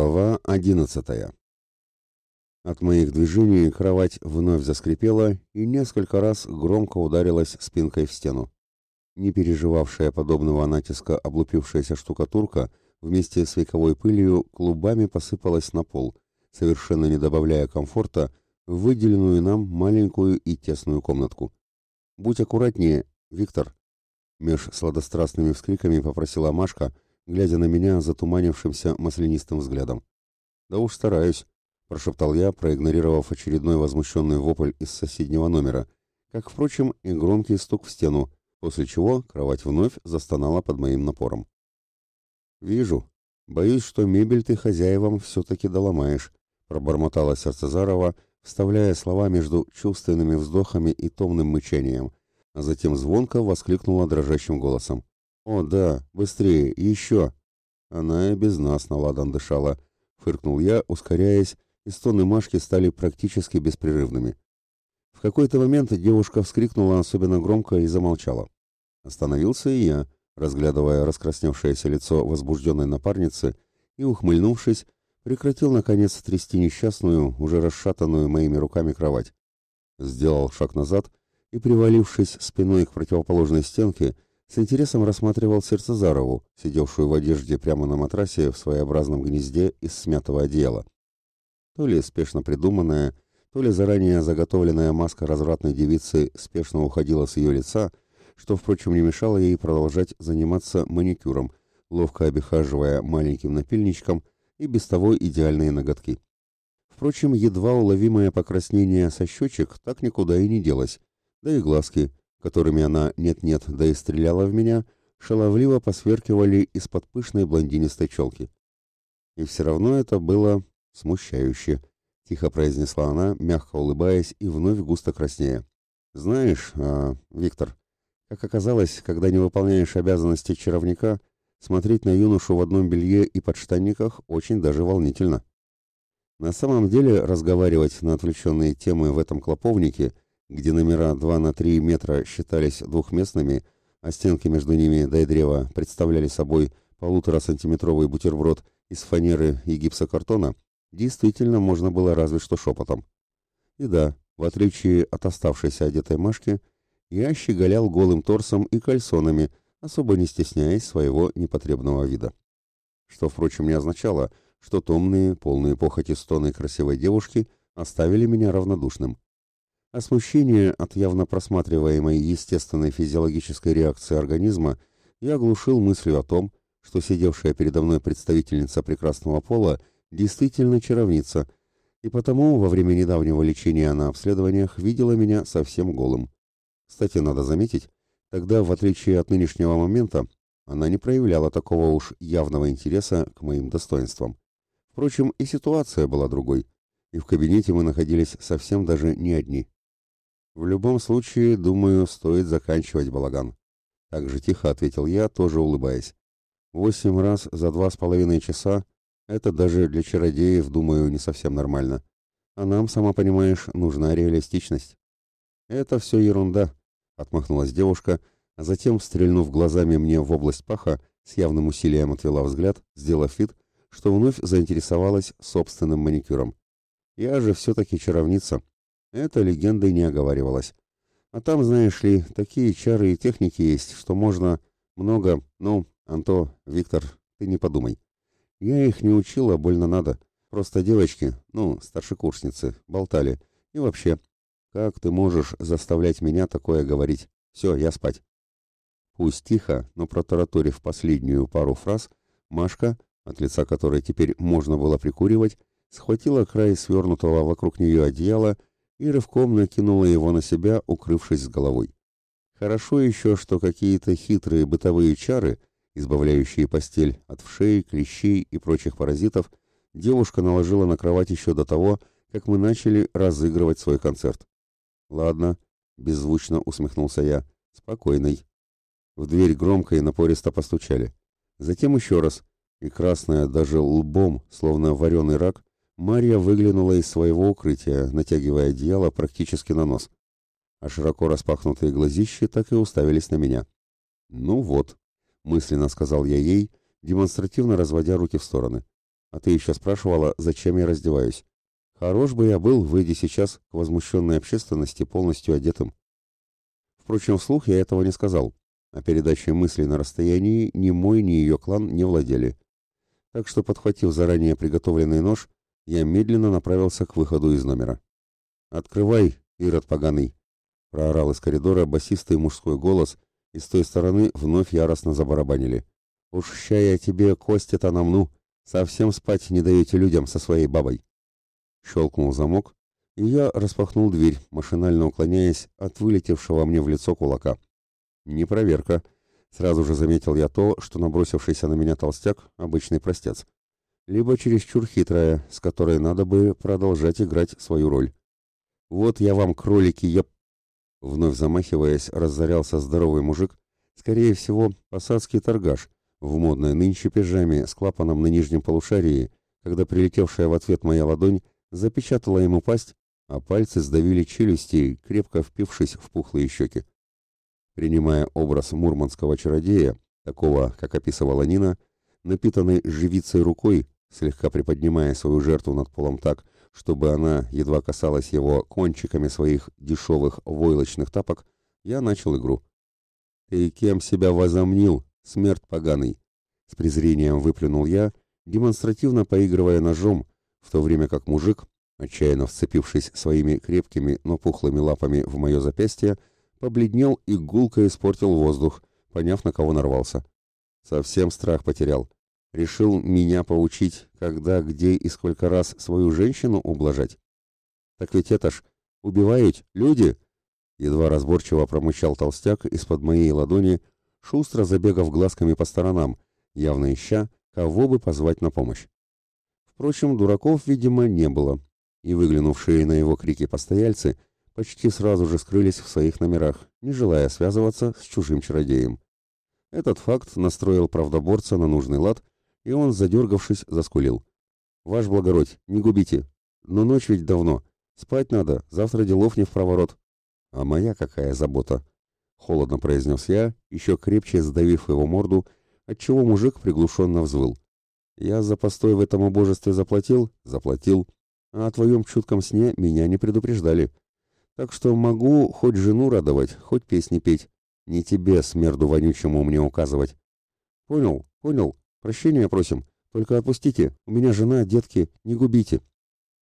Глава одиннадцатая. От моих движений кровать вновь заскрипела и несколько раз громко ударилась спинкой в стену. Не переживавшая подобного натиска облупившаяся штукатурка вместе с вековой пылью клубами посыпалась на пол, совершенно не добавляя комфорта в выделенную нам маленькую и тесную комнатку. «Будь аккуратнее, Виктор!» Меж сладострастными вскриками попросила Машка — глядя на меня затуманившимся маслянистым взглядом. «Да уж стараюсь», — прошептал я, проигнорировав очередной возмущенный вопль из соседнего номера, как, впрочем, и громкий стук в стену, после чего кровать вновь застонала под моим напором. «Вижу. Боюсь, что мебель ты хозяевам все-таки доломаешь», — пробормотала сердце Зарова, вставляя слова между чувственными вздохами и томным мычанием, а затем звонко воскликнула дрожащим голосом. «О, да, быстрее, еще!» Она и без нас на ладан дышала. Фыркнул я, ускоряясь, и стоны Машки стали практически беспрерывными. В какой-то момент девушка вскрикнула особенно громко и замолчала. Остановился и я, разглядывая раскрасневшееся лицо возбужденной напарницы, и, ухмыльнувшись, прекратил, наконец, трясти несчастную, уже расшатанную моими руками кровать. Сделал шаг назад и, привалившись спиной к противоположной стенке, с интересом рассматривал Сердцезарову, сидевшую в одежде прямо на матрасе в своеобразном гнезде из смятого одеяла. То ли спешно придуманная, то ли заранее заготовленная маска развратной девицы спешно уходила с ее лица, что, впрочем, не мешало ей продолжать заниматься маникюром, ловко обихаживая маленьким напильничком и без того идеальные ноготки. Впрочем, едва уловимое покраснение со щечек так никуда и не делось, да и глазки – которыми она нет-нет, да и стреляла в меня, шаловливо посверкивали из-под пышной блондинистой челки. И все равно это было смущающе, тихо произнесла она, мягко улыбаясь и вновь густо краснея. Знаешь, а, Виктор, как оказалось, когда не выполняешь обязанности чаровника, смотреть на юношу в одном белье и подштанниках очень даже волнительно. На самом деле разговаривать на отвлеченные темы в этом клоповнике – где номера 2 на 3 метра считались двухместными, а стенки между ними до и древа представляли собой полутора-сантиметровый бутерброд из фанеры и гипсокартона, действительно можно было разве что шепотом. И да, в отличие от оставшейся одетой Машки, я щеголял голым торсом и кальсонами, особо не стесняясь своего непотребного вида. Что, впрочем, не означало, что томные, полные похоти стоны красивой девушки оставили меня равнодушным а смущение от явно просматриваемой естественной физиологической реакции организма я оглушил мыслью о том, что сидевшая передо мной представительница прекрасного пола действительно чаровница, и потому во время недавнего лечения на обследованиях видела меня совсем голым. Кстати, надо заметить, тогда, в отличие от нынешнего момента, она не проявляла такого уж явного интереса к моим достоинствам. Впрочем, и ситуация была другой, и в кабинете мы находились совсем даже не одни. В любом случае, думаю, стоит заканчивать балаган. Так же тихо ответил я, тоже улыбаясь. Восемь раз за два с половиной часа — это даже для чародеев, думаю, не совсем нормально. А нам, сама понимаешь, нужна реалистичность. Это все ерунда, — отмахнулась девушка, а затем, стрельнув глазами мне в область паха, с явным усилием отвела взгляд, сделав вид, что вновь заинтересовалась собственным маникюром. Я же все-таки чаровница, это легендой не оговаривалось. А там, знаешь ли, такие чары и техники есть, что можно много... Ну, Анто, Виктор, ты не подумай. Я их не учила, больно надо. Просто девочки, ну, старшекурсницы, болтали. И вообще, как ты можешь заставлять меня такое говорить? Все, я спать. Пусть тихо, но протараторив последнюю пару фраз, Машка, от лица которой теперь можно было прикуривать, схватила край свернутого вокруг нее одеяла и рывком накинула его на себя, укрывшись с головой. Хорошо еще, что какие-то хитрые бытовые чары, избавляющие постель от вшей, клещей и прочих паразитов, девушка наложила на кровать еще до того, как мы начали разыгрывать свой концерт. «Ладно», — беззвучно усмехнулся я, — «спокойный». В дверь громко и напористо постучали. Затем еще раз, и красная даже лбом, словно вареный рак, Марья выглянула из своего укрытия, натягивая одеяло практически на нос. А широко распахнутые глазищи так и уставились на меня. «Ну вот», — мысленно сказал я ей, демонстративно разводя руки в стороны. А ты еще спрашивала, зачем я раздеваюсь. Хорош бы я был, выйдя сейчас к возмущенной общественности полностью одетым. Впрочем, вслух я этого не сказал, а передачей мыслей на расстоянии ни мой, ни ее клан не владели. Так что, подхватив заранее приготовленный нож, я медленно направился к выходу из номера. «Открывай, Ирод поганый!» — проорал из коридора басистый мужской голос, и с той стороны вновь яростно забарабанили. «Уж ща я тебе кости-то намну! Совсем спать не даете людям со своей бабой!» Щелкнул замок, и я распахнул дверь, машинально уклоняясь от вылетевшего мне в лицо кулака. «Не проверка!» Сразу же заметил я то, что набросившийся на меня толстяк — обычный простец. Либо чересчур хитрая, с которой надо бы продолжать играть свою роль. «Вот я вам, кролики, еп...» Вновь замахиваясь, разорялся здоровый мужик, скорее всего, посадский торгаш, в модной нынче пижаме с клапаном на нижнем полушарии, когда прилетевшая в ответ моя ладонь запечатала ему пасть, а пальцы сдавили челюсти, крепко впившись в пухлые щеки. Принимая образ мурманского чародея, такого, как описывала Нина, напитанной живицей рукой, слегка приподнимая свою жертву над полом так, чтобы она едва касалась его кончиками своих дешевых войлочных тапок, я начал игру. «Ты кем себя возомнил, смерть поганый?» С презрением выплюнул я, демонстративно поигрывая ножом, в то время как мужик, отчаянно вцепившись своими крепкими, но пухлыми лапами в мое запястье, побледнел и гулко испортил воздух, поняв, на кого нарвался. Совсем страх потерял. Решил меня поучить, когда, где и сколько раз свою женщину ублажать. Так ведь это ж убивают люди, едва разборчиво промычал толстяк из-под моей ладони, шустро забегав глазками по сторонам, явно ища, кого бы позвать на помощь. Впрочем, дураков, видимо, не было, и выглянувшие на его крики постояльцы почти сразу же скрылись в своих номерах, не желая связываться с чужим чародеем. Этот факт настроил правдоборца на нужный лад, и он, задергавшись, заскулил. «Ваш благородь, не губите. Но ночь ведь давно. Спать надо, завтра делов не в проворот». «А моя какая забота!» — холодно произнес я, еще крепче сдавив его морду, отчего мужик приглушенно взвыл. «Я за постой в этом убожестве заплатил? Заплатил. А о твоем чутком сне меня не предупреждали. Так что могу хоть жену радовать, хоть песни петь. Не тебе, смерду вонючему, мне указывать». «Понял, понял. Прощения просим. Только отпустите. У меня жена, детки. Не губите.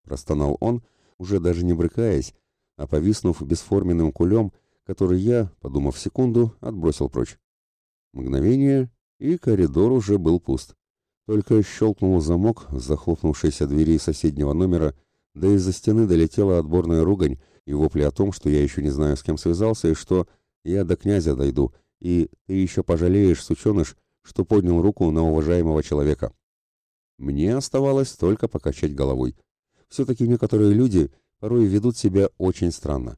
Простонал он, уже даже не брыкаясь, а повиснув бесформенным кулем, который я, подумав секунду, отбросил прочь. Мгновение, и коридор уже был пуст. Только щелкнул замок захлопнувшейся двери соседнего номера, да из-за стены долетела отборная ругань и вопли о том, что я еще не знаю, с кем связался, и что я до князя дойду, и ты еще пожалеешь, сученыш, что поднял руку на уважаемого человека. Мне оставалось только покачать головой. Все-таки некоторые люди порой ведут себя очень странно.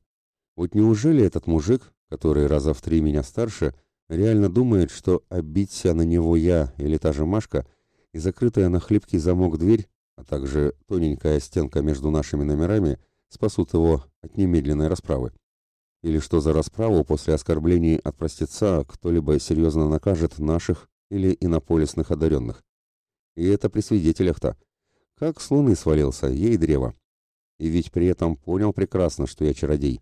Вот неужели этот мужик, который раза в три меня старше, реально думает, что обидься на него я или та же Машка и закрытая на хлипкий замок дверь, а также тоненькая стенка между нашими номерами спасут его от немедленной расправы? Или что за расправу после оскорблений от простеца кто-либо серьезно накажет наших или инополисных одаренных. И это при свидетелях-то. Как с луны свалился, ей древо. И ведь при этом понял прекрасно, что я чародей.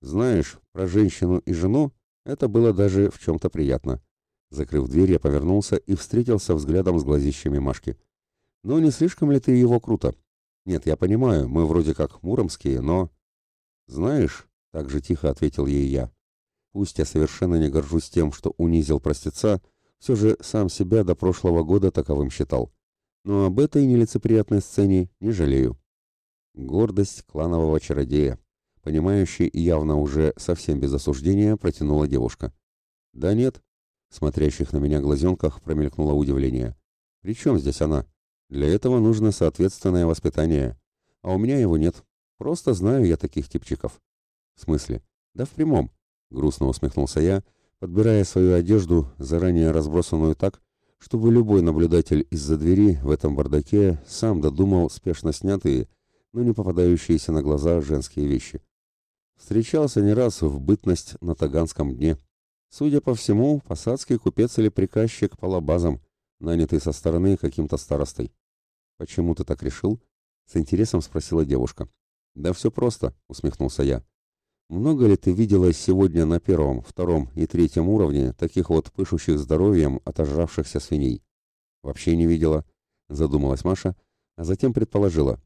Знаешь, про женщину и жену это было даже в чем-то приятно. Закрыв дверь, я повернулся и встретился взглядом с глазищами Машки. «Ну, не слишком ли ты его круто? Нет, я понимаю, мы вроде как муромские, но...» «Знаешь», — так же тихо ответил ей я, — «пусть я совершенно не горжусь тем, что унизил простеца, — все же сам себя до прошлого года таковым считал. Но об этой нелицеприятной сцене не жалею. Гордость кланового чародея, понимающий и явно уже совсем без осуждения, протянула девушка. «Да нет», — смотрящих на меня глазенках промелькнуло удивление. «При чем здесь она? Для этого нужно соответственное воспитание. А у меня его нет. Просто знаю я таких типчиков». «В смысле?» «Да в прямом», — грустно усмехнулся я, — подбирая свою одежду, заранее разбросанную так, чтобы любой наблюдатель из-за двери в этом бардаке сам додумал спешно снятые, но не попадающиеся на глаза женские вещи. Встречался не раз в бытность на Таганском дне. Судя по всему, посадский купец или приказчик по лабазам, нанятый со стороны каким-то старостой. Почему ты так решил? С интересом спросила девушка. Да все просто, усмехнулся я. Много ли ты видела сегодня на первом, втором и третьем уровне таких вот пышущих здоровьем отожравшихся свиней? Вообще не видела, задумалась Маша, а затем предположила.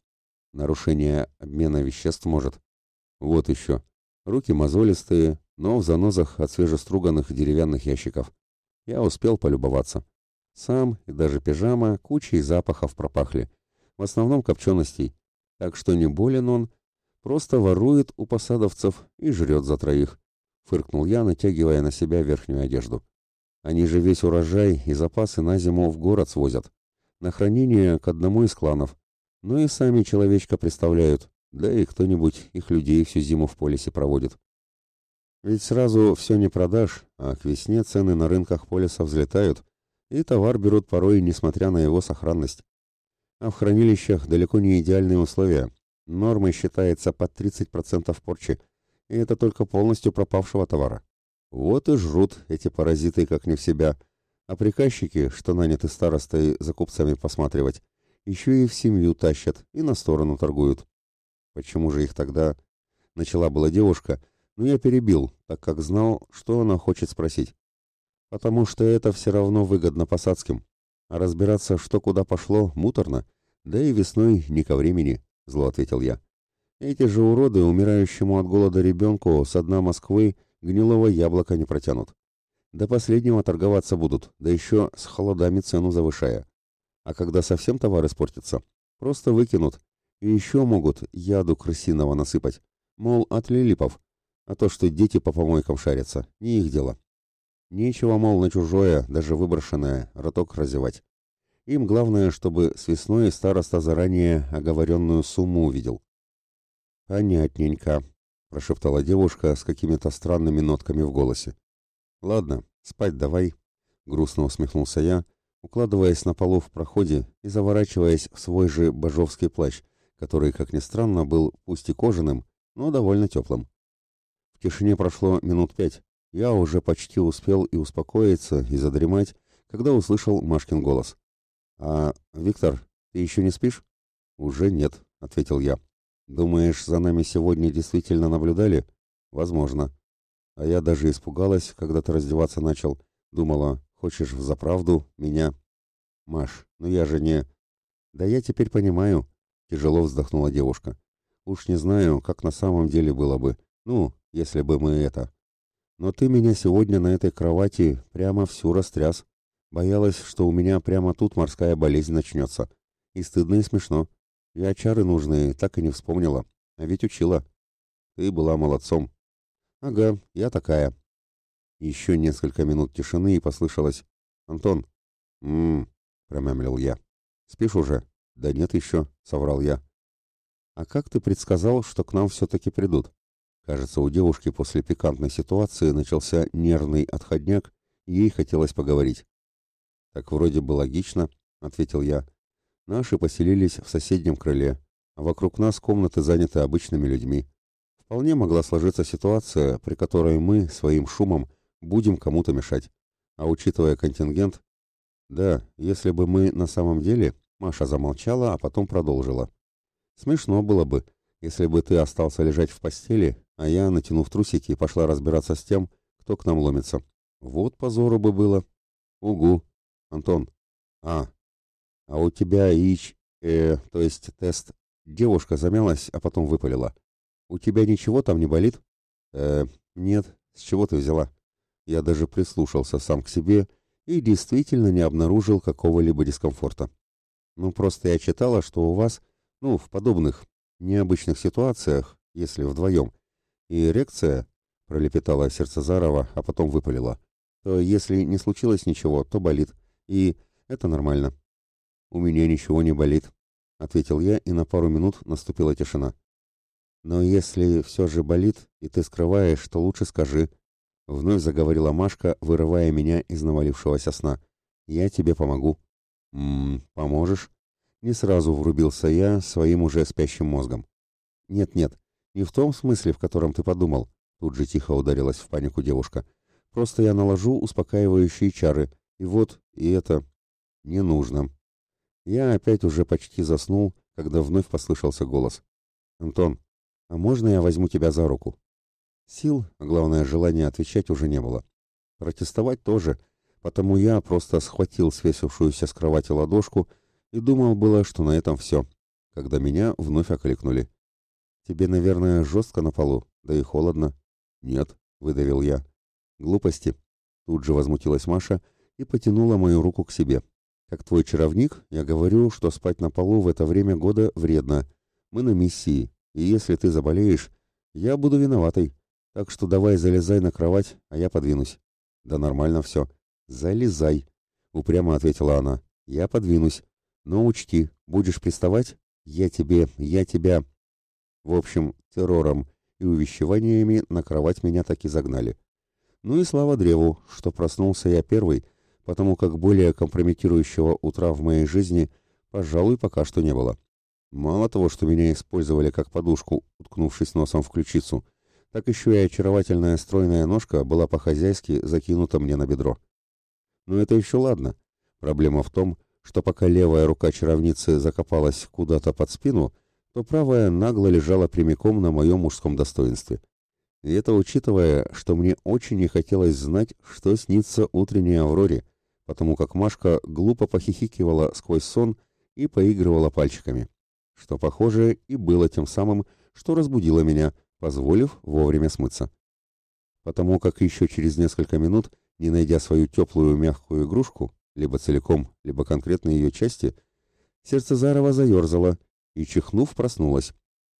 Нарушение обмена веществ может. Вот еще. Руки мозолистые, но в занозах от свежеструганных деревянных ящиков. Я успел полюбоваться. Сам и даже пижама кучей запахов пропахли. В основном копченостей. Так что не болен он, просто ворует у посадовцев и жрет за троих. Фыркнул я, натягивая на себя верхнюю одежду. Они же весь урожай и запасы на зиму в город свозят. На хранение к одному из кланов. Ну и сами человечка представляют. Да и кто-нибудь их людей всю зиму в полисе проводит. Ведь сразу все не продашь, а к весне цены на рынках полиса взлетают, и товар берут порой, несмотря на его сохранность. А в хранилищах далеко не идеальные условия. Нормой считается под 30% порчи, и это только полностью пропавшего товара. Вот и жрут эти паразиты как не в себя. А приказчики, что наняты старостой за купцами посматривать, еще и в семью тащат и на сторону торгуют. Почему же их тогда... Начала была девушка, но я перебил, так как знал, что она хочет спросить. Потому что это все равно выгодно посадским. А разбираться, что куда пошло, муторно. Да и весной не ко времени, зло ответил я. Эти же уроды умирающему от голода ребенку с дна Москвы гнилого яблока не протянут. До последнего торговаться будут, да еще с холодами цену завышая. А когда совсем товар испортится, просто выкинут. И еще могут яду крысиного насыпать. Мол, от лилипов, а то, что дети по помойкам шарятся, не их дело. Нечего, мол, на чужое, даже выброшенное, роток разевать. Им главное, чтобы с весной староста заранее оговоренную сумму увидел. «Понятненько», — прошептала девушка с какими-то странными нотками в голосе. «Ладно, спать давай», — грустно усмехнулся я, укладываясь на полу в проходе и заворачиваясь в свой же божовский плащ, который, как ни странно, был пусть и кожаным, но довольно теплым тишине прошло минут пять. Я уже почти успел и успокоиться, и задремать, когда услышал Машкин голос. «А, Виктор, ты еще не спишь?» «Уже нет», — ответил я. «Думаешь, за нами сегодня действительно наблюдали?» «Возможно». А я даже испугалась, когда ты раздеваться начал. Думала, хочешь взаправду меня? «Маш, ну я же не...» «Да я теперь понимаю», — тяжело вздохнула девушка. «Уж не знаю, как на самом деле было бы. Ну, если бы мы это. Но ты меня сегодня на этой кровати прямо всю растряс. Боялась, что у меня прямо тут морская болезнь начнется. И стыдно, и смешно. Я чары нужные так и не вспомнила. А ведь учила. Ты была молодцом. Ага, я такая. Еще несколько минут тишины и послышалось. Антон. Ммм, промямлил я. Спишь уже? Да нет еще, соврал я. А как ты предсказал, что к нам все-таки придут? Кажется, у девушки после пикантной ситуации начался нервный отходняк, и ей хотелось поговорить. «Так вроде бы логично», — ответил я. «Наши поселились в соседнем крыле, а вокруг нас комнаты заняты обычными людьми. Вполне могла сложиться ситуация, при которой мы своим шумом будем кому-то мешать. А учитывая контингент... Да, если бы мы на самом деле... Маша замолчала, а потом продолжила. Смешно было бы, если бы ты остался лежать в постели, а я, натянув трусики, пошла разбираться с тем, кто к нам ломится. Вот позору бы было. Угу. Антон. А. А у тебя ИЧ, э, то есть тест. Девушка замялась, а потом выпалила. У тебя ничего там не болит? Э, нет. С чего ты взяла? Я даже прислушался сам к себе и действительно не обнаружил какого-либо дискомфорта. Ну, просто я читала, что у вас, ну, в подобных необычных ситуациях, если вдвоем, и эрекция, пролепетала сердце Зарова, а потом выпалила, то если не случилось ничего, то болит. И это нормально. У меня ничего не болит, ответил я, и на пару минут наступила тишина. Но если все же болит, и ты скрываешь, то лучше скажи. Вновь заговорила Машка, вырывая меня из навалившегося сна. Я тебе помогу. Ммм, поможешь? Не сразу врубился я своим уже спящим мозгом. Нет-нет, не в том смысле, в котором ты подумал. Тут же тихо ударилась в панику девушка. Просто я наложу успокаивающие чары. И вот, и это... Не нужно. Я опять уже почти заснул, когда вновь послышался голос. «Антон, а можно я возьму тебя за руку?» Сил, а главное желания отвечать уже не было. Протестовать тоже, потому я просто схватил свесившуюся с кровати ладошку и думал было, что на этом все, когда меня вновь окликнули. «Тебе, наверное, жестко на полу, да и холодно». «Нет», — выдавил я. «Глупости». Тут же возмутилась Маша и потянула мою руку к себе. Как твой чаровник, я говорю, что спать на полу в это время года вредно. Мы на миссии, и если ты заболеешь, я буду виноватой. Так что давай залезай на кровать, а я подвинусь. Да нормально все. Залезай, упрямо ответила она. Я подвинусь. Но учти, будешь приставать, я тебе, я тебя. В общем, террором и увещеваниями на кровать меня так и загнали. Ну и слава древу, что проснулся я первый, потому как более компрометирующего утра в моей жизни, пожалуй, пока что не было. Мало того, что меня использовали как подушку, уткнувшись носом в ключицу, так еще и очаровательная стройная ножка была по-хозяйски закинута мне на бедро. Но это еще ладно. Проблема в том, что пока левая рука чаровницы закопалась куда-то под спину, то правая нагло лежала прямиком на моем мужском достоинстве. И это учитывая, что мне очень не хотелось знать, что снится утренней Авроре, потому как Машка глупо похихикивала сквозь сон и поигрывала пальчиками, что, похоже, и было тем самым, что разбудило меня, позволив вовремя смыться. Потому как еще через несколько минут, не найдя свою теплую мягкую игрушку, либо целиком, либо конкретно ее части, сердце Зарова заерзало и, чихнув, проснулась,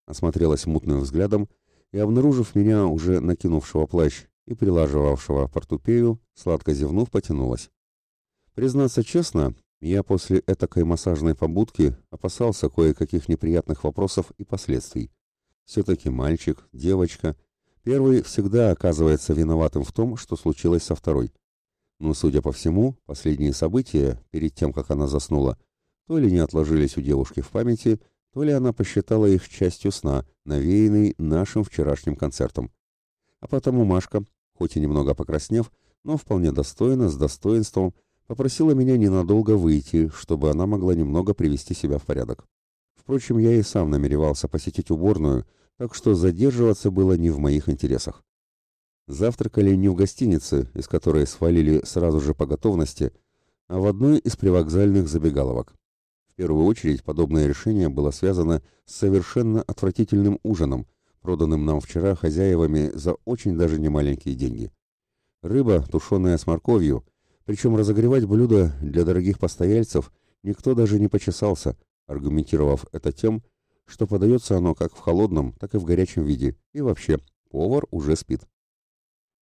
осмотрелась мутным взглядом и, обнаружив меня, уже накинувшего плащ и прилаживавшего портупею, сладко зевнув, потянулась. Признаться честно, я после этакой массажной побудки опасался кое-каких неприятных вопросов и последствий. Все-таки мальчик, девочка. Первый всегда оказывается виноватым в том, что случилось со второй. Но, судя по всему, последние события, перед тем, как она заснула, то ли не отложились у девушки в памяти, то ли она посчитала их частью сна, навеянной нашим вчерашним концертом. А потому Машка, хоть и немного покраснев, но вполне достойно, с достоинством, попросила меня ненадолго выйти, чтобы она могла немного привести себя в порядок. Впрочем, я и сам намеревался посетить уборную, так что задерживаться было не в моих интересах. Завтракали не в гостинице, из которой свалили сразу же по готовности, а в одной из привокзальных забегаловок. В первую очередь подобное решение было связано с совершенно отвратительным ужином, проданным нам вчера хозяевами за очень даже немаленькие деньги. Рыба, тушеная с морковью, причем разогревать блюдо для дорогих постояльцев никто даже не почесался, аргументировав это тем, что подается оно как в холодном, так и в горячем виде, и вообще, повар уже спит.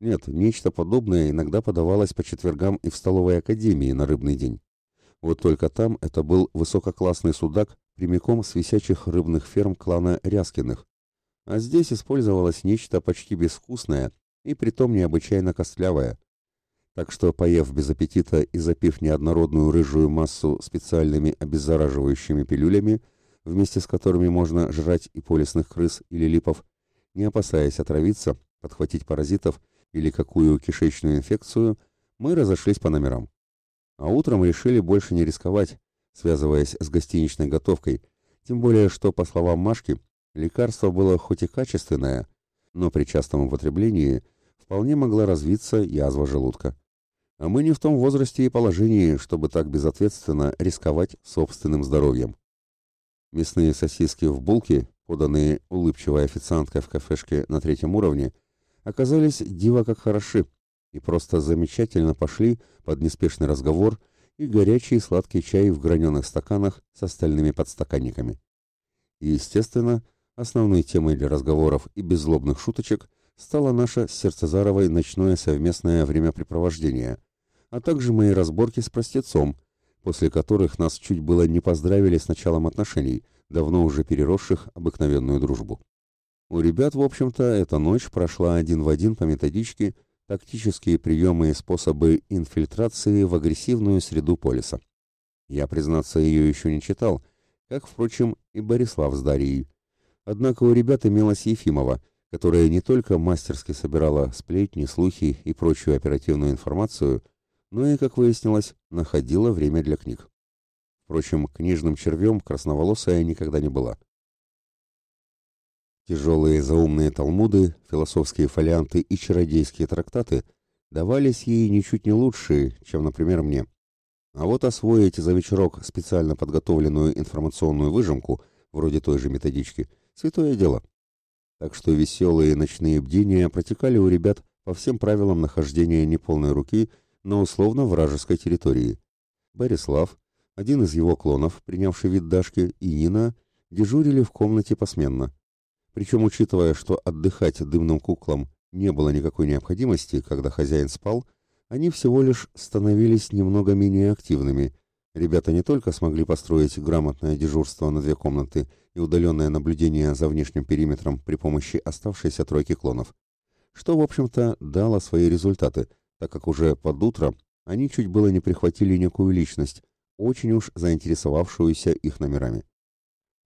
Нет, нечто подобное иногда подавалось по четвергам и в столовой академии на рыбный день. Вот только там это был высококлассный судак прямиком с висячих рыбных ферм клана Ряскиных, а здесь использовалось нечто почти безвкусное и притом необычайно костлявое – так что, поев без аппетита и запив неоднородную рыжую массу специальными обеззараживающими пилюлями, вместе с которыми можно жрать и полисных крыс или липов, не опасаясь отравиться, подхватить паразитов или какую кишечную инфекцию, мы разошлись по номерам. А утром решили больше не рисковать, связываясь с гостиничной готовкой, тем более что, по словам Машки, лекарство было хоть и качественное, но при частом употреблении вполне могла развиться язва желудка. А мы не в том возрасте и положении, чтобы так безответственно рисковать собственным здоровьем. Мясные сосиски в булке, поданные улыбчивой официанткой в кафешке на третьем уровне, оказались диво как хороши и просто замечательно пошли под неспешный разговор и горячий сладкий чай в граненых стаканах с остальными подстаканниками. И, естественно, основной темой для разговоров и беззлобных шуточек стало наше с Сердцезаровой ночное совместное времяпрепровождение – а также мои разборки с простецом, после которых нас чуть было не поздравили с началом отношений, давно уже переросших обыкновенную дружбу. У ребят, в общем-то, эта ночь прошла один в один по методичке тактические приемы и способы инфильтрации в агрессивную среду полиса. Я, признаться, ее еще не читал, как, впрочем, и Борислав с Дарьей. Однако у ребят имелась Ефимова, которая не только мастерски собирала сплетни, слухи и прочую оперативную информацию, но и, как выяснилось, находила время для книг. Впрочем, книжным червем красноволосая никогда не была. Тяжелые заумные талмуды, философские фолианты и чародейские трактаты давались ей ничуть не лучше, чем, например, мне. А вот освоить за вечерок специально подготовленную информационную выжимку, вроде той же методички, святое дело. Так что веселые ночные бдения протекали у ребят по всем правилам нахождения неполной руки на условно вражеской территории. Борислав, один из его клонов, принявший вид Дашки, и Нина дежурили в комнате посменно. Причем, учитывая, что отдыхать дымным куклам не было никакой необходимости, когда хозяин спал, они всего лишь становились немного менее активными. Ребята не только смогли построить грамотное дежурство на две комнаты и удаленное наблюдение за внешним периметром при помощи оставшейся тройки клонов, что, в общем-то, дало свои результаты, так как уже под утро они чуть было не прихватили некую личность, очень уж заинтересовавшуюся их номерами.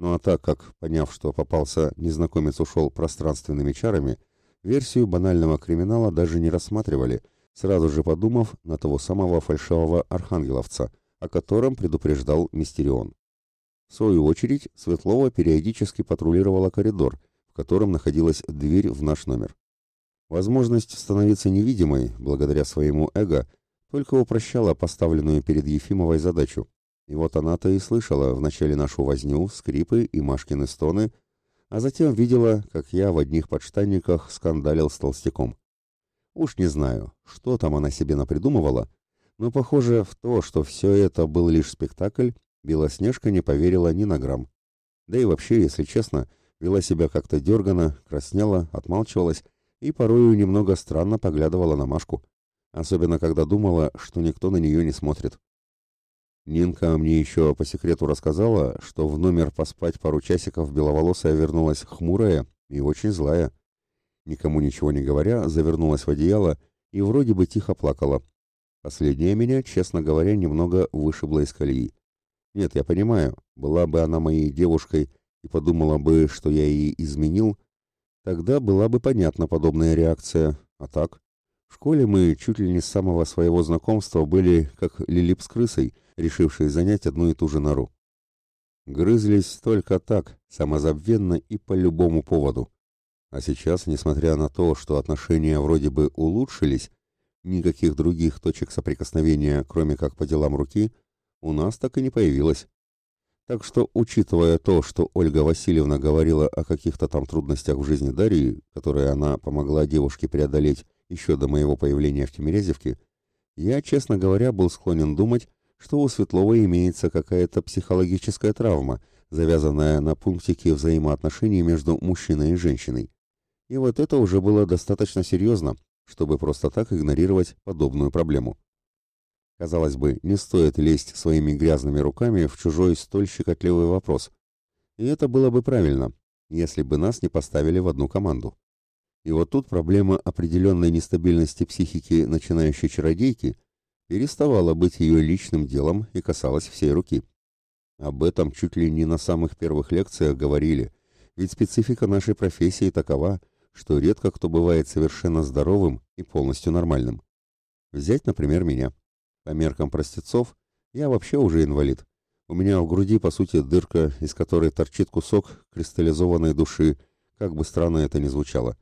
Ну а так как, поняв, что попался, незнакомец ушел пространственными чарами, версию банального криминала даже не рассматривали, сразу же подумав на того самого фальшивого архангеловца, о котором предупреждал Мистерион. В свою очередь, Светлова периодически патрулировала коридор, в котором находилась дверь в наш номер. Возможность становиться невидимой, благодаря своему эго, только упрощала поставленную перед Ефимовой задачу. И вот она-то и слышала вначале нашу возню, скрипы и Машкины стоны, а затем видела, как я в одних подштанниках скандалил с толстяком. Уж не знаю, что там она себе напридумывала, но похоже в то, что все это был лишь спектакль, Белоснежка не поверила ни на грамм. Да и вообще, если честно, вела себя как-то дергано, краснела, отмалчивалась и порою немного странно поглядывала на Машку особенно когда думала, что никто на нее не смотрит. Нинка мне еще по секрету рассказала, что в номер поспать пару часиков беловолосая вернулась хмурая и очень злая. Никому ничего не говоря, завернулась в одеяло и вроде бы тихо плакала. Последняя меня, честно говоря, немного вышибла из колеи. Нет, я понимаю, была бы она моей девушкой и подумала бы, что я ей изменил, тогда была бы понятна подобная реакция, а так... В школе мы чуть ли не с самого своего знакомства были как лилип с крысой, решившие занять одну и ту же нору. Грызлись только так, самозабвенно и по любому поводу. А сейчас, несмотря на то, что отношения вроде бы улучшились, никаких других точек соприкосновения, кроме как по делам руки, у нас так и не появилось. Так что, учитывая то, что Ольга Васильевна говорила о каких-то там трудностях в жизни Дарьи, которые она помогла девушке преодолеть еще до моего появления в Тимирязевке, я, честно говоря, был склонен думать, что у Светловой имеется какая-то психологическая травма, завязанная на пунктике взаимоотношений между мужчиной и женщиной. И вот это уже было достаточно серьезно, чтобы просто так игнорировать подобную проблему. Казалось бы, не стоит лезть своими грязными руками в чужой столь щекотливый вопрос. И это было бы правильно, если бы нас не поставили в одну команду. И вот тут проблема определенной нестабильности психики начинающей чародейки переставала быть ее личным делом и касалась всей руки. Об этом чуть ли не на самых первых лекциях говорили, ведь специфика нашей профессии такова, что редко кто бывает совершенно здоровым и полностью нормальным. Взять, например, меня. По меркам простецов, я вообще уже инвалид. У меня в груди, по сути, дырка, из которой торчит кусок кристаллизованной души, как бы странно это ни звучало.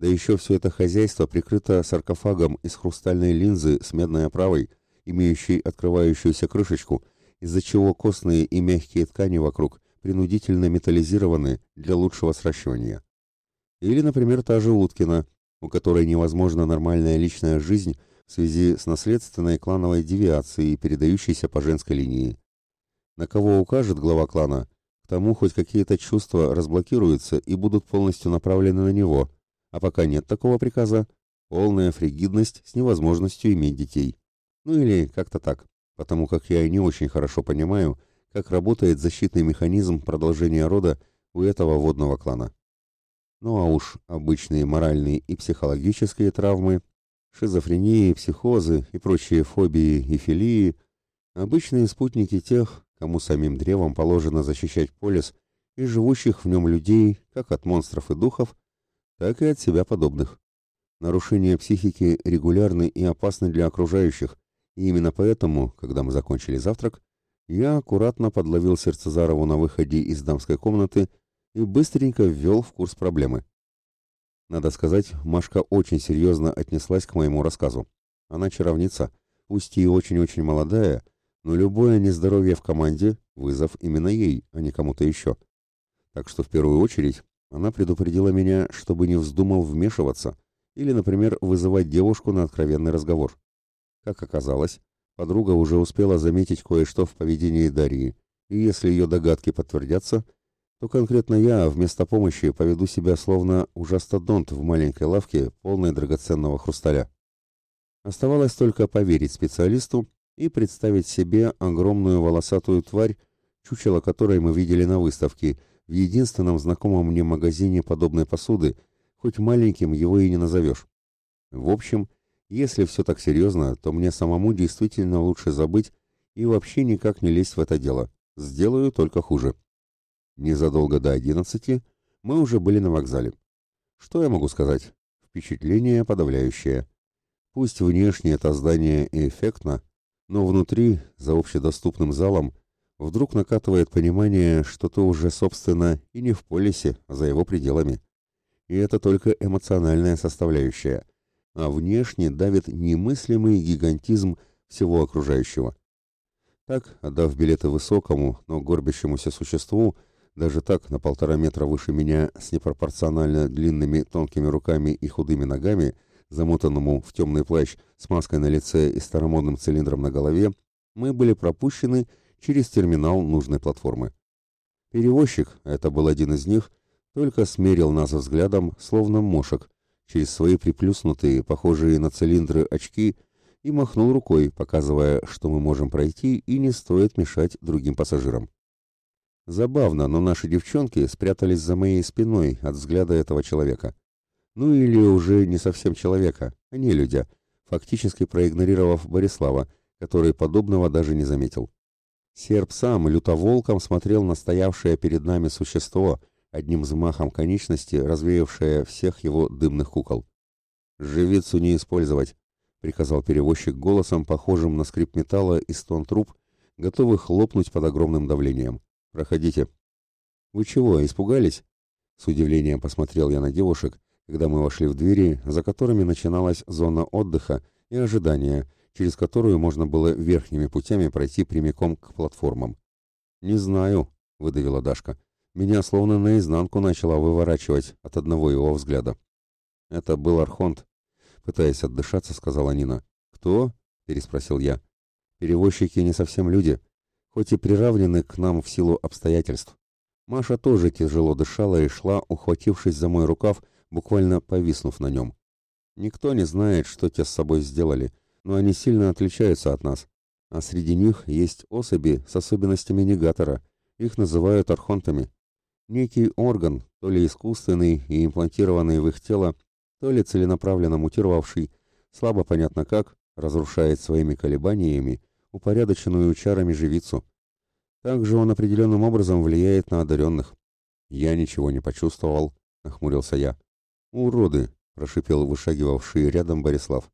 Да еще все это хозяйство прикрыто саркофагом из хрустальной линзы с медной оправой, имеющей открывающуюся крышечку, из-за чего костные и мягкие ткани вокруг принудительно металлизированы для лучшего сращивания. Или, например, та же Уткина, у которой невозможна нормальная личная жизнь в связи с наследственной клановой девиацией, передающейся по женской линии. На кого укажет глава клана, к тому хоть какие-то чувства разблокируются и будут полностью направлены на него – а пока нет такого приказа, полная фригидность с невозможностью иметь детей. Ну или как-то так, потому как я не очень хорошо понимаю, как работает защитный механизм продолжения рода у этого водного клана. Ну а уж обычные моральные и психологические травмы, шизофрении, психозы и прочие фобии и филии – обычные спутники тех, кому самим древом положено защищать полис и живущих в нем людей как от монстров и духов, так и от себя подобных. Нарушения психики регулярны и опасны для окружающих, и именно поэтому, когда мы закончили завтрак, Я аккуратно подловил Сердцезарову на выходе из дамской комнаты и быстренько ввел в курс проблемы. Надо сказать, Машка очень серьезно отнеслась к моему рассказу. Она чаровница, пусть и очень-очень молодая, но любое нездоровье в команде – вызов именно ей, а не кому-то еще. Так что в первую очередь она предупредила меня, чтобы не вздумал вмешиваться или, например, вызывать девушку на откровенный разговор. Как оказалось, подруга уже успела заметить кое-что в поведении Дарьи, и если ее догадки подтвердятся, то конкретно я вместо помощи поведу себя словно ужастодонт в маленькой лавке, полной драгоценного хрусталя. Оставалось только поверить специалисту и представить себе огромную волосатую тварь, чучело которой мы видели на выставке, в единственном знакомом мне магазине подобной посуды, хоть маленьким его и не назовешь. В общем, если все так серьезно, то мне самому действительно лучше забыть и вообще никак не лезть в это дело. Сделаю только хуже. Незадолго до одиннадцати мы уже были на вокзале. Что я могу сказать? Впечатление подавляющее. Пусть внешне это здание и эффектно, но внутри, за общедоступным залом, вдруг накатывает понимание, что ты уже, собственно, и не в полисе, а за его пределами. И это только эмоциональная составляющая а внешне давит немыслимый гигантизм всего окружающего. Так, отдав билеты высокому, но горбящемуся существу, даже так на полтора метра выше меня, с непропорционально длинными тонкими руками и худыми ногами, замотанному в темный плащ с маской на лице и старомодным цилиндром на голове, мы были пропущены через терминал нужной платформы. Перевозчик, это был один из них, только смерил нас взглядом, словно мошек, через свои приплюснутые, похожие на цилиндры очки, и махнул рукой, показывая, что мы можем пройти и не стоит мешать другим пассажирам. Забавно, но наши девчонки спрятались за моей спиной от взгляда этого человека. Ну или уже не совсем человека, а не людя, фактически проигнорировав Борислава, который подобного даже не заметил. Серб сам лютоволком смотрел на стоявшее перед нами существо, одним взмахом конечности развеявшая всех его дымных кукол. «Живицу не использовать», — приказал перевозчик голосом, похожим на скрип металла и стон труб, готовый хлопнуть под огромным давлением. «Проходите». «Вы чего, испугались?» С удивлением посмотрел я на девушек, когда мы вошли в двери, за которыми начиналась зона отдыха и ожидания, через которую можно было верхними путями пройти прямиком к платформам. «Не знаю», — выдавила Дашка. Меня словно наизнанку начало выворачивать от одного его взгляда. Это был Архонт. Пытаясь отдышаться, сказала Нина. «Кто?» – переспросил я. «Перевозчики не совсем люди, хоть и приравнены к нам в силу обстоятельств. Маша тоже тяжело дышала и шла, ухватившись за мой рукав, буквально повиснув на нем. Никто не знает, что те с собой сделали, но они сильно отличаются от нас. А среди них есть особи с особенностями негатора. Их называют архонтами. Некий орган, то ли искусственный и имплантированный в их тело, то ли целенаправленно мутировавший, слабо понятно как, разрушает своими колебаниями упорядоченную чарами живицу. Также он определенным образом влияет на одаренных. Я ничего не почувствовал, нахмурился я. Уроды, прошипел вышагивавший рядом Борислав.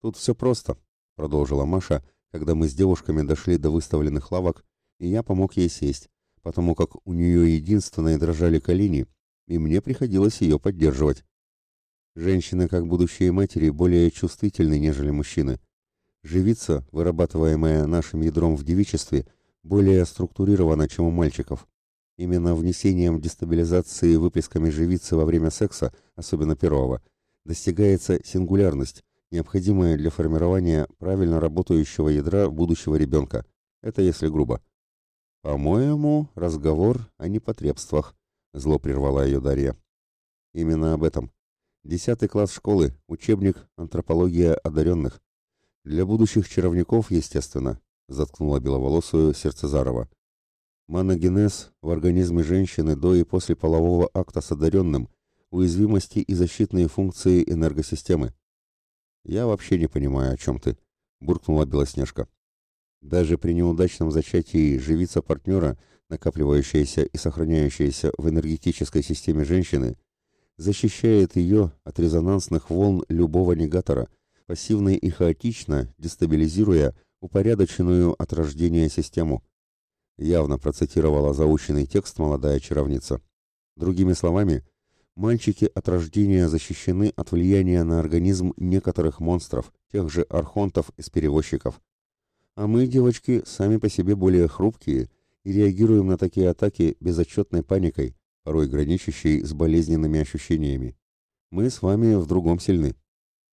Тут все просто, продолжила Маша, когда мы с девушками дошли до выставленных лавок, и я помог ей сесть, потому как у нее единственные дрожали колени, и мне приходилось ее поддерживать. Женщины, как будущие матери, более чувствительны, нежели мужчины. Живица, вырабатываемая нашим ядром в девичестве, более структурирована, чем у мальчиков. Именно внесением дестабилизации выплесками живицы во время секса, особенно первого, достигается сингулярность, необходимая для формирования правильно работающего ядра будущего ребенка. Это если грубо. «По-моему, разговор о непотребствах», — зло прервала ее Дарья. «Именно об этом. Десятый класс школы, учебник «Антропология одаренных». Для будущих чаровников, естественно», — заткнула беловолосую Сердцезарова. «Маногенез в организме женщины до и после полового акта с одаренным, уязвимости и защитные функции энергосистемы». «Я вообще не понимаю, о чем ты», — буркнула Белоснежка. Даже при неудачном зачатии живица партнера, накапливающаяся и сохраняющаяся в энергетической системе женщины, защищает ее от резонансных волн любого негатора, пассивно и хаотично дестабилизируя упорядоченную от рождения систему, явно процитировала заученный текст молодая чаровница. Другими словами, мальчики от рождения защищены от влияния на организм некоторых монстров, тех же архонтов из перевозчиков. А мы, девочки, сами по себе более хрупкие и реагируем на такие атаки безотчетной паникой, порой граничащей с болезненными ощущениями. Мы с вами в другом сильны.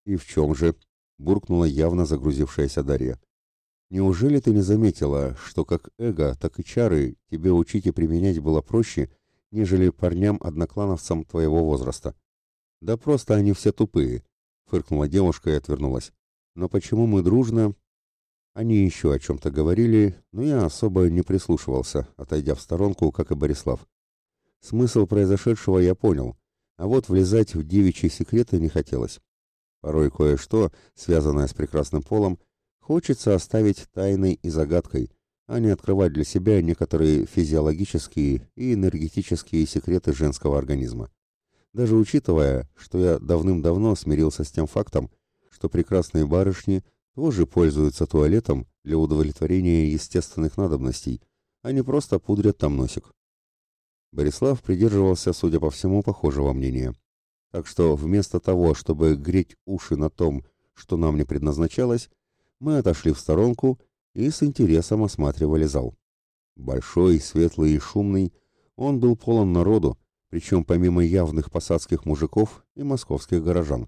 И в чем же? буркнула явно загрузившаяся Дарья. Неужели ты не заметила, что как эго, так и чары тебе учить и применять было проще, нежели парням-одноклановцам твоего возраста? Да просто они все тупые, фыркнула девушка и отвернулась. Но почему мы дружно? Они еще о чем-то говорили, но я особо не прислушивался, отойдя в сторонку, как и Борислав. Смысл произошедшего я понял, а вот влезать в девичьи секреты не хотелось. Порой кое-что, связанное с прекрасным полом, хочется оставить тайной и загадкой, а не открывать для себя некоторые физиологические и энергетические секреты женского организма. Даже учитывая, что я давным-давно смирился с тем фактом, что прекрасные барышни тоже пользуются туалетом для удовлетворения естественных надобностей, а не просто пудрят там носик. Борислав придерживался, судя по всему, похожего мнения. Так что вместо того, чтобы греть уши на том, что нам не предназначалось, мы отошли в сторонку и с интересом осматривали зал. Большой, светлый и шумный, он был полон народу, причем помимо явных посадских мужиков и московских горожан.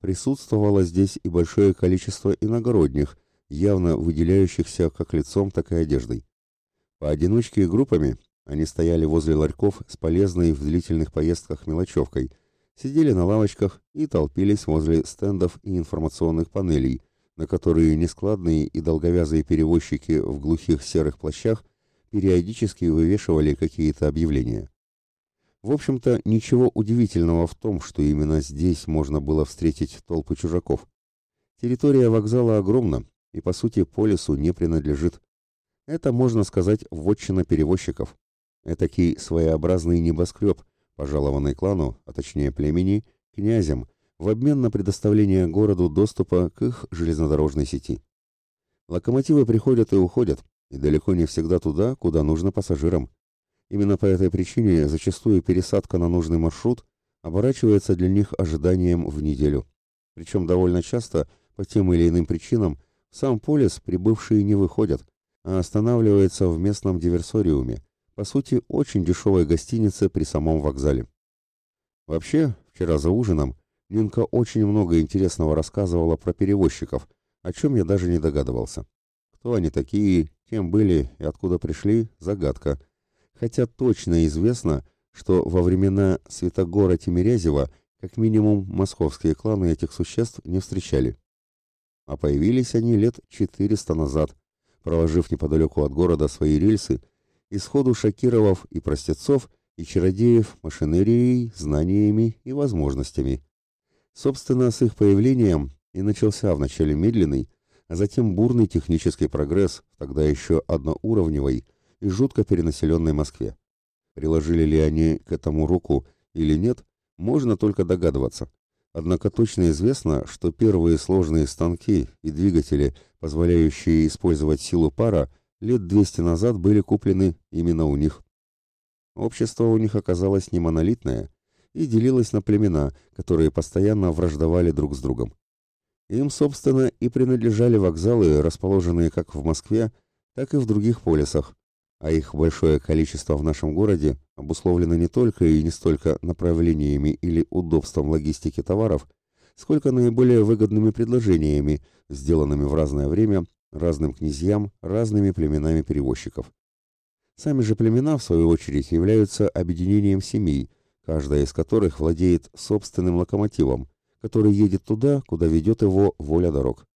Присутствовало здесь и большое количество иногородних, явно выделяющихся как лицом, так и одеждой. Поодиночке и группами они стояли возле ларьков с полезной в длительных поездках мелочевкой – сидели на лавочках и толпились возле стендов и информационных панелей, на которые нескладные и долговязые перевозчики в глухих серых плащах периодически вывешивали какие-то объявления. В общем-то, ничего удивительного в том, что именно здесь можно было встретить толпы чужаков. Территория вокзала огромна и, по сути, по лесу не принадлежит. Это, можно сказать, вотчина перевозчиков. Этакий своеобразный небоскреб – пожалованный клану, а точнее племени, князем, в обмен на предоставление городу доступа к их железнодорожной сети. Локомотивы приходят и уходят, и далеко не всегда туда, куда нужно пассажирам. Именно по этой причине зачастую пересадка на нужный маршрут оборачивается для них ожиданием в неделю. Причем довольно часто, по тем или иным причинам, в сам полис прибывшие не выходят, а останавливаются в местном диверсориуме, по сути, очень дешевой гостинице при самом вокзале. Вообще, вчера за ужином Нинка очень много интересного рассказывала про перевозчиков, о чем я даже не догадывался. Кто они такие, кем были и откуда пришли – загадка. Хотя точно известно, что во времена Святогора Тимирязева как минимум московские кланы этих существ не встречали. А появились они лет 400 назад, проложив неподалеку от города свои рельсы – исходу шокировав и простецов, и чародеев машинерией, знаниями и возможностями. Собственно, с их появлением и начался вначале медленный, а затем бурный технический прогресс тогда еще одноуровневой и жутко перенаселенной Москве. Приложили ли они к этому руку или нет, можно только догадываться. Однако точно известно, что первые сложные станки и двигатели, позволяющие использовать силу пара, лет 200 назад были куплены именно у них. Общество у них оказалось не монолитное и делилось на племена, которые постоянно враждовали друг с другом. Им, собственно, и принадлежали вокзалы, расположенные как в Москве, так и в других полисах, а их большое количество в нашем городе обусловлено не только и не столько направлениями или удобством логистики товаров, сколько наиболее выгодными предложениями, сделанными в разное время разным князьям, разными племенами перевозчиков. Сами же племена, в свою очередь, являются объединением семей, каждая из которых владеет собственным локомотивом, который едет туда, куда ведет его воля дорог.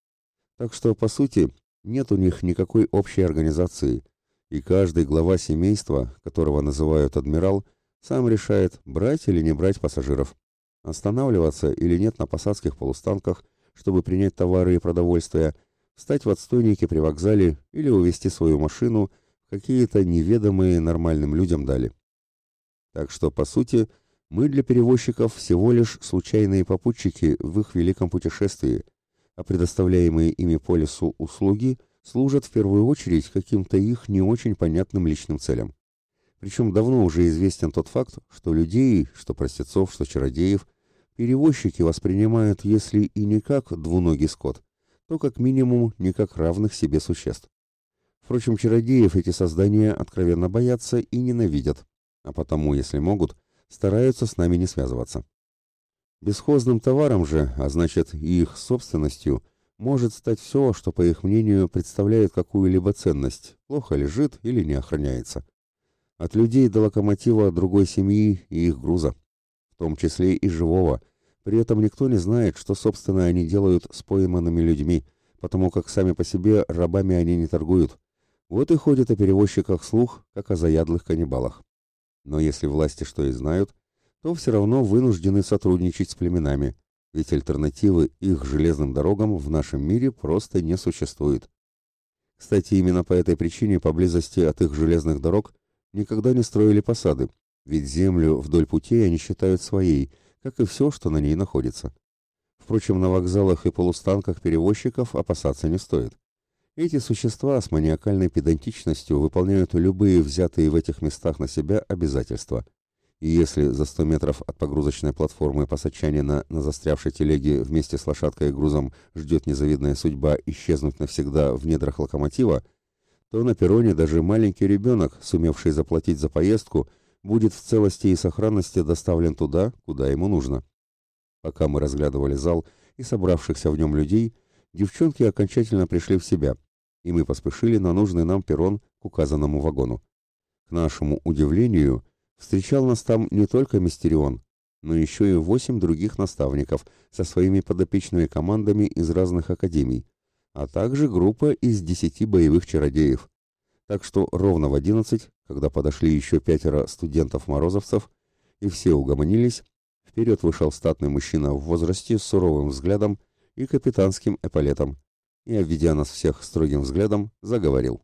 Так что, по сути, нет у них никакой общей организации, и каждый глава семейства, которого называют адмирал, сам решает, брать или не брать пассажиров, останавливаться или нет на посадских полустанках, чтобы принять товары и продовольствие – встать в отстойнике при вокзале или увезти свою машину в какие-то неведомые нормальным людям дали. Так что, по сути, мы для перевозчиков всего лишь случайные попутчики в их великом путешествии, а предоставляемые ими по лесу услуги служат в первую очередь каким-то их не очень понятным личным целям. Причем давно уже известен тот факт, что людей, что простецов, что чародеев, перевозчики воспринимают, если и не как двуногий скот, то как минимум не как равных себе существ. Впрочем, чародеев эти создания откровенно боятся и ненавидят, а потому, если могут, стараются с нами не связываться. Бесхозным товаром же, а значит и их собственностью, может стать все, что, по их мнению, представляет какую-либо ценность, плохо лежит или не охраняется. От людей до локомотива другой семьи и их груза, в том числе и живого. При этом никто не знает, что, собственно, они делают с пойманными людьми, потому как сами по себе рабами они не торгуют. Вот и ходит о перевозчиках слух, как о заядлых каннибалах. Но если власти что и знают, то все равно вынуждены сотрудничать с племенами, ведь альтернативы их железным дорогам в нашем мире просто не существует. Кстати, именно по этой причине поблизости от их железных дорог никогда не строили посады, ведь землю вдоль путей они считают своей, как и все, что на ней находится. Впрочем, на вокзалах и полустанках перевозчиков опасаться не стоит. Эти существа с маниакальной педантичностью выполняют любые взятые в этих местах на себя обязательства – и если за 100 метров от погрузочной платформы пассатчанина на застрявшей телеге вместе с лошадкой и грузом ждет незавидная судьба исчезнуть навсегда в недрах локомотива, то на перроне даже маленький ребенок, сумевший заплатить за поездку, будет в целости и сохранности доставлен туда, куда ему нужно. Пока мы разглядывали зал и собравшихся в нем людей, девчонки окончательно пришли в себя, и мы поспешили на нужный нам перрон к указанному вагону. К нашему удивлению, Встречал нас там не только Мистерион, но еще и восемь других наставников со своими подопечными командами из разных академий, а также группа из десяти боевых чародеев. Так что ровно в одиннадцать, когда подошли еще пятеро студентов-морозовцев, и все угомонились, вперед вышел статный мужчина в возрасте с суровым взглядом и капитанским эполетом, и, обведя нас всех строгим взглядом, заговорил.